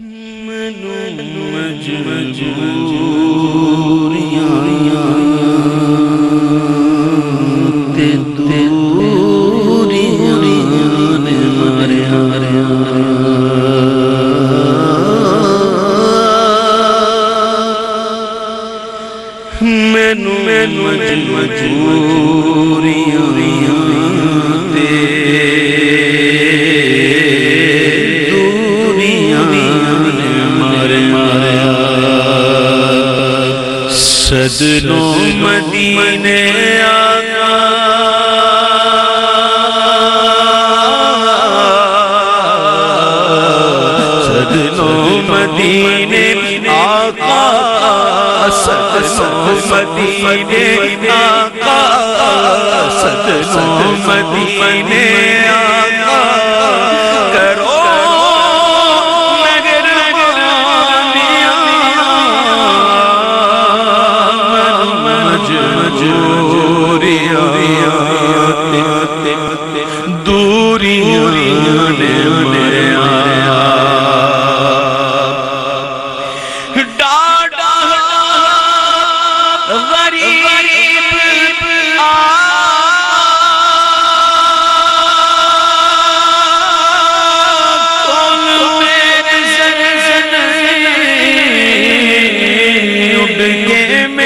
نواں جیوا جیو سد نو مدینے سد نو مدینے آقا سد نو مدینے آقا سد نو مدینے آقا میں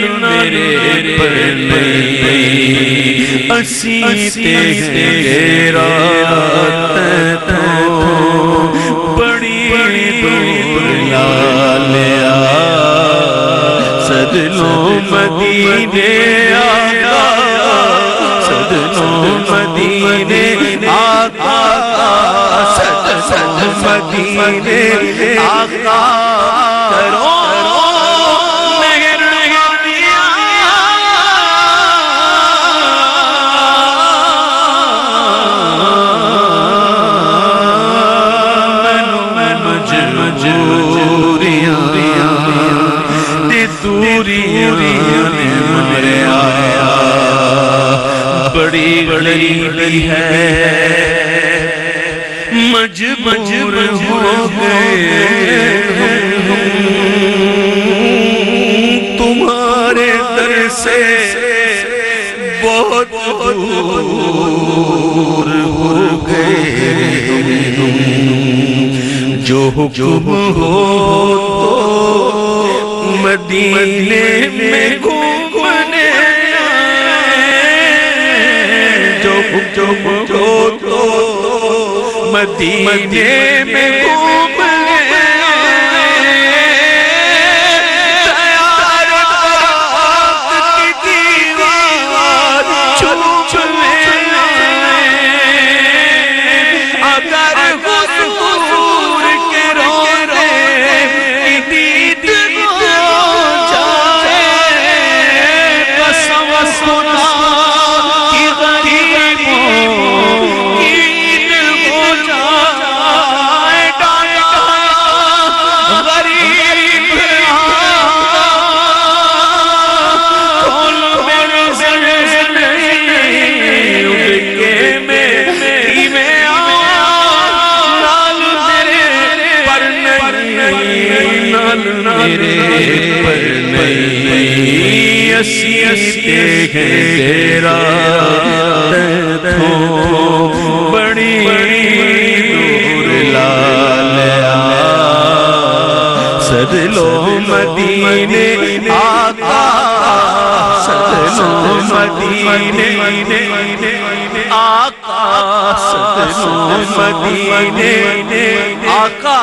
میرے پر نہیں اسیتے تیرا رات تو بڑی دور لالیا صدلوں مدینے آقا۔ صدلوں مدینے آقا۔ صدلوں مدینے آقا۔ بگڑی بھی ہے۔ مجبور ہو گئے تمہارے در سے بہت دور ہو گئے جو حکم ہو تو مدینے چپ چپ کو تو مدینے میں گھوم مدینے آقا سدلو مدینے آقا سدلو مدینے آقا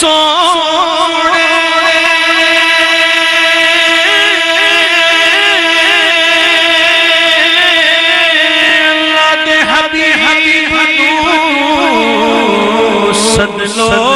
سونے۔ حبی حبی حدو سد لو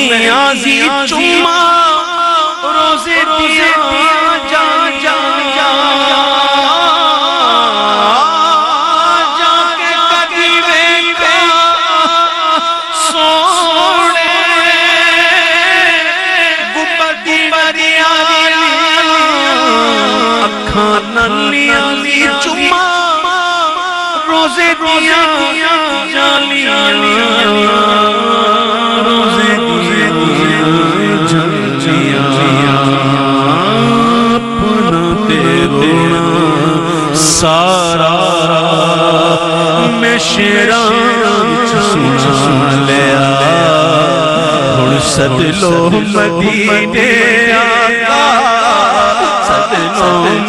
نیازی چما روزے دیا اکھاں نلیاں لی چما، روزے دیا، جالیاں، روزے دیا، جالیاں، اپنا تیرونا سارا میں شیران چسنا لیا، ہن سدلو مدینے آقا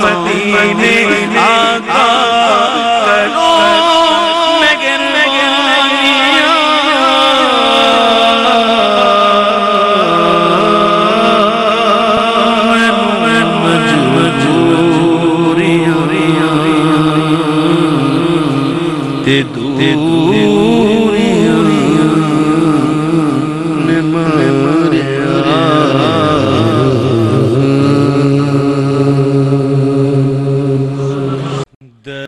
مدینے آقا کرو مگر مجبوریاں تے دور